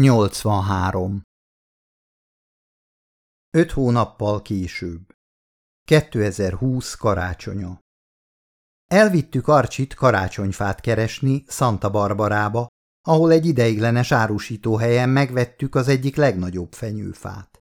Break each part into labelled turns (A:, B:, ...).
A: 83. Öt hónappal később. 2020 karácsonya. Elvittük Arcsit karácsonyfát keresni Santa Barbarába, ahol egy ideiglenes árusítóhelyen megvettük az egyik legnagyobb fenyőfát.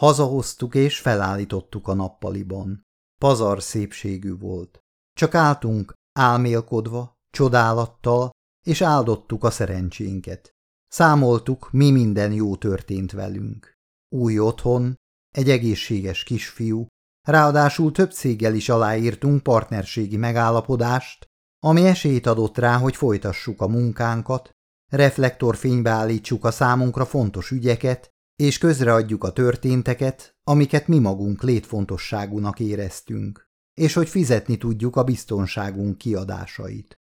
A: Hazahoztuk és felállítottuk a nappaliban. Pazar szépségű volt. Csak álltunk álmélkodva, csodálattal, és áldottuk a szerencsénket. Számoltuk, mi minden jó történt velünk. Új otthon, egy egészséges kisfiú, ráadásul több céggel is aláírtunk partnerségi megállapodást, ami esélyt adott rá, hogy folytassuk a munkánkat, reflektorfénybe állítsuk a számunkra fontos ügyeket, és közreadjuk a történteket, amiket mi magunk létfontosságúnak éreztünk, és hogy fizetni tudjuk a biztonságunk kiadásait.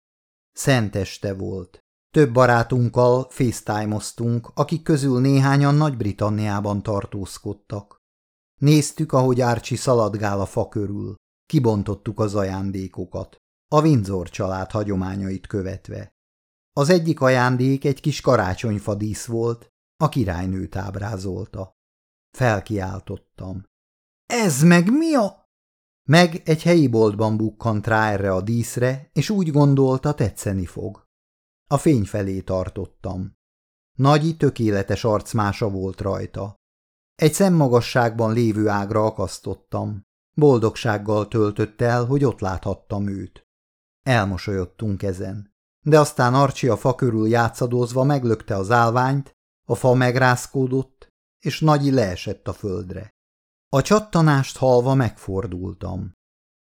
A: Szenteste volt. Több barátunkkal facetime akik közül néhányan Nagy-Britanniában tartózkodtak. Néztük, ahogy Árcsi szaladgál a fa körül. Kibontottuk az ajándékokat, a Windsor család hagyományait követve. Az egyik ajándék egy kis karácsonyfa dísz volt, a királynőt ábrázolta. Felkiáltottam. Ez meg mi a... Meg egy helyi boltban bukkant rá erre a díszre, és úgy gondolta, tetszeni fog. A fény felé tartottam. Nagy, tökéletes arcmása volt rajta. Egy szemmagasságban lévő ágra akasztottam. Boldogsággal töltött el, hogy ott láthattam őt. Elmosolyodtunk ezen. De aztán Arcsi a fa körül játszadozva meglökte az állványt, a fa megrázkódott, és Nagyi leesett a földre. A csattanást halva megfordultam.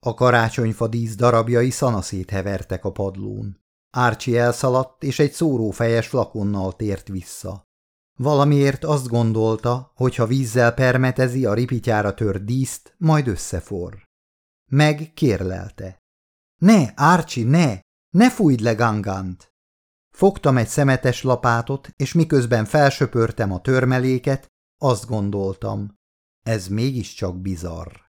A: A karácsonyfa dísz darabjai szanaszét hevertek a padlón. Árcsi elszaladt, és egy szórófejes flakonnal tért vissza. Valamiért azt gondolta, hogy ha vízzel permetezi a ripityára tört díszt, majd összeforr. Meg kérlelte. Ne, Árcsi, ne! Ne fújd le Gangant! Fogtam egy szemetes lapátot, és miközben felsöpörtem a törmeléket, azt gondoltam. Ez mégiscsak bizarr.